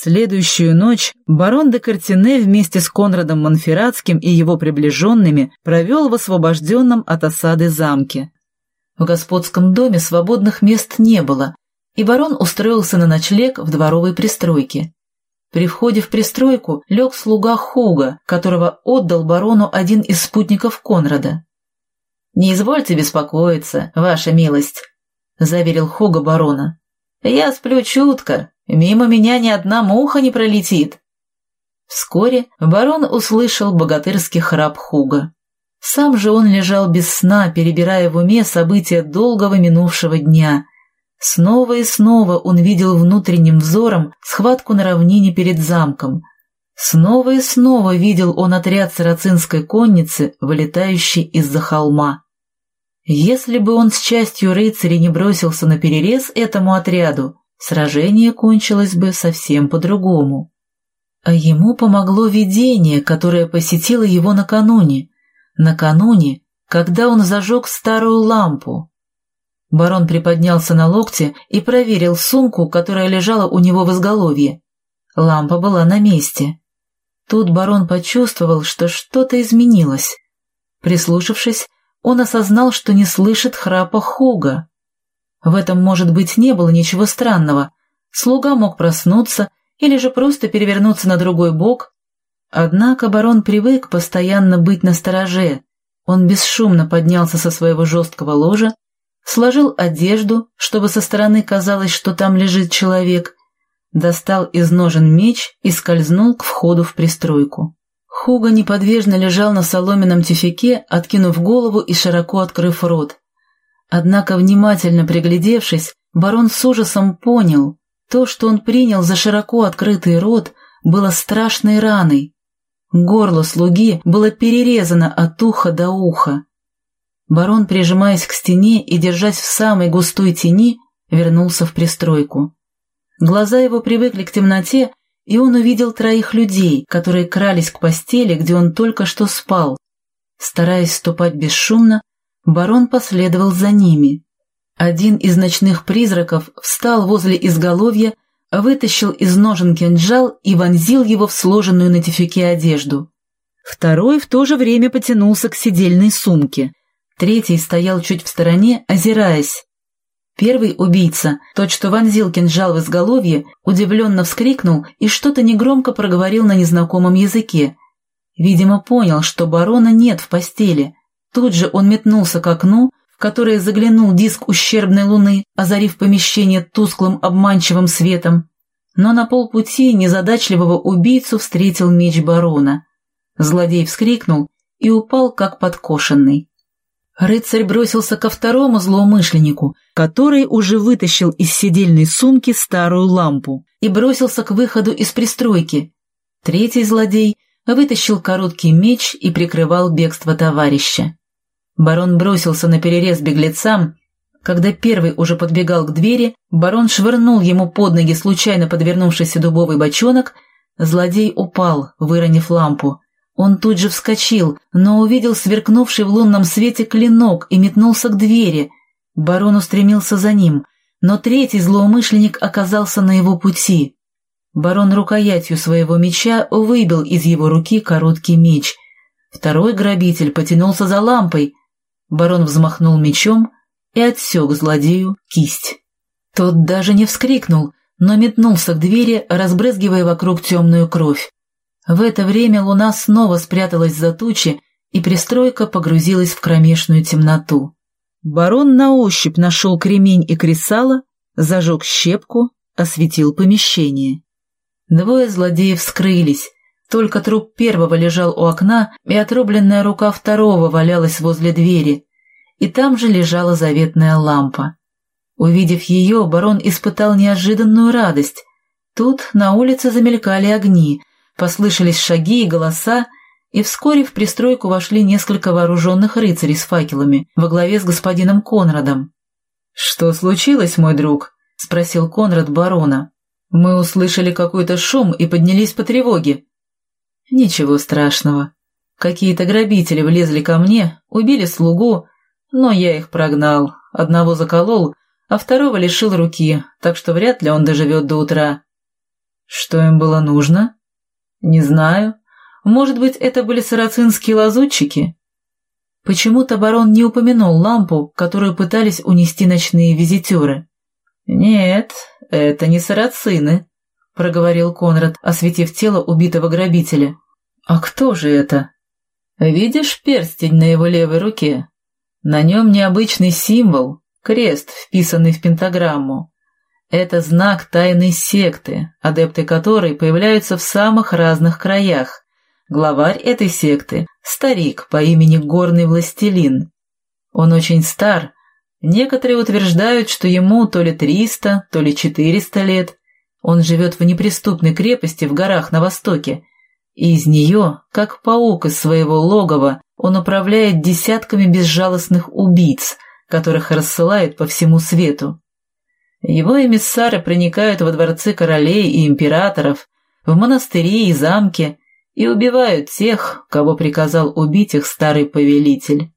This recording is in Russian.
Следующую ночь барон де Картине вместе с Конрадом Монферратским и его приближенными провел в освобожденном от осады замке. В господском доме свободных мест не было, и барон устроился на ночлег в дворовой пристройке. При входе в пристройку лег слуга Хуга, которого отдал барону один из спутников Конрада. «Не извольте беспокоиться, ваша милость», — заверил Хуга барона. «Я сплю чутко, Мимо меня ни одна муха не пролетит. Вскоре барон услышал богатырский храп Хуга. Сам же он лежал без сна, перебирая в уме события долгого минувшего дня. Снова и снова он видел внутренним взором схватку на равнине перед замком. Снова и снова видел он отряд сарацинской конницы, вылетающий из-за холма. Если бы он с частью рыцарей не бросился на перерез этому отряду, сражение кончилось бы совсем по-другому. А ему помогло видение, которое посетило его накануне. Накануне, когда он зажег старую лампу. Барон приподнялся на локте и проверил сумку, которая лежала у него в изголовье. Лампа была на месте. Тут барон почувствовал, что что-то изменилось. Прислушавшись, он осознал, что не слышит храпа Хуга. В этом, может быть, не было ничего странного. Слуга мог проснуться или же просто перевернуться на другой бок. Однако барон привык постоянно быть на стороже. Он бесшумно поднялся со своего жесткого ложа, сложил одежду, чтобы со стороны казалось, что там лежит человек, достал из ножен меч и скользнул к входу в пристройку. Хуга неподвижно лежал на соломенном тюфяке, откинув голову и широко открыв рот. Однако, внимательно приглядевшись, барон с ужасом понял, то, что он принял за широко открытый рот, было страшной раной. Горло слуги было перерезано от уха до уха. Барон, прижимаясь к стене и держась в самой густой тени, вернулся в пристройку. Глаза его привыкли к темноте, и он увидел троих людей, которые крались к постели, где он только что спал. Стараясь ступать бесшумно, Барон последовал за ними. Один из ночных призраков встал возле изголовья, вытащил из ножен кинжал и вонзил его в сложенную на тюфяке одежду. Второй в то же время потянулся к сидельной сумке. Третий стоял чуть в стороне, озираясь. Первый убийца, тот, что вонзил кинжал в изголовье, удивленно вскрикнул и что-то негромко проговорил на незнакомом языке. Видимо, понял, что барона нет в постели, Тут же он метнулся к окну, в которое заглянул диск ущербной луны, озарив помещение тусклым обманчивым светом. Но на полпути незадачливого убийцу встретил меч барона. Злодей вскрикнул и упал, как подкошенный. Рыцарь бросился ко второму злоумышленнику, который уже вытащил из сидельной сумки старую лампу, и бросился к выходу из пристройки. Третий злодей вытащил короткий меч и прикрывал бегство товарища. Барон бросился на перерез беглецам. Когда первый уже подбегал к двери, барон швырнул ему под ноги случайно подвернувшийся дубовый бочонок. Злодей упал, выронив лампу. Он тут же вскочил, но увидел сверкнувший в лунном свете клинок и метнулся к двери. Барон устремился за ним, но третий злоумышленник оказался на его пути. Барон рукоятью своего меча выбил из его руки короткий меч. Второй грабитель потянулся за лампой, Барон взмахнул мечом и отсек злодею кисть. Тот даже не вскрикнул, но метнулся к двери, разбрызгивая вокруг темную кровь. В это время луна снова спряталась за тучи, и пристройка погрузилась в кромешную темноту. Барон на ощупь нашел кремень и кресало, зажег щепку, осветил помещение. Двое злодеев скрылись, только труп первого лежал у окна, и отрубленная рука второго валялась возле двери. И там же лежала заветная лампа. Увидев ее, барон испытал неожиданную радость. Тут на улице замелькали огни, послышались шаги и голоса, и вскоре в пристройку вошли несколько вооруженных рыцарей с факелами во главе с господином Конрадом. «Что случилось, мой друг?» — спросил Конрад барона. «Мы услышали какой-то шум и поднялись по тревоге. Ничего страшного. Какие-то грабители влезли ко мне, убили слугу, но я их прогнал. Одного заколол, а второго лишил руки, так что вряд ли он доживет до утра. Что им было нужно? Не знаю. Может быть, это были сарацинские лазутчики? Почему-то барон не упомянул лампу, которую пытались унести ночные визитеры. Нет, это не сарацины, проговорил Конрад, осветив тело убитого грабителя. А кто же это? Видишь перстень на его левой руке? На нем необычный символ, крест, вписанный в пентаграмму. Это знак тайной секты, адепты которой появляются в самых разных краях. Главарь этой секты – старик по имени Горный Властелин. Он очень стар. Некоторые утверждают, что ему то ли 300, то ли 400 лет. Он живет в неприступной крепости в горах на востоке, и из нее, как паук из своего логова, он управляет десятками безжалостных убийц, которых рассылает по всему свету. Его эмиссары проникают во дворцы королей и императоров, в монастыри и замки и убивают тех, кого приказал убить их старый повелитель.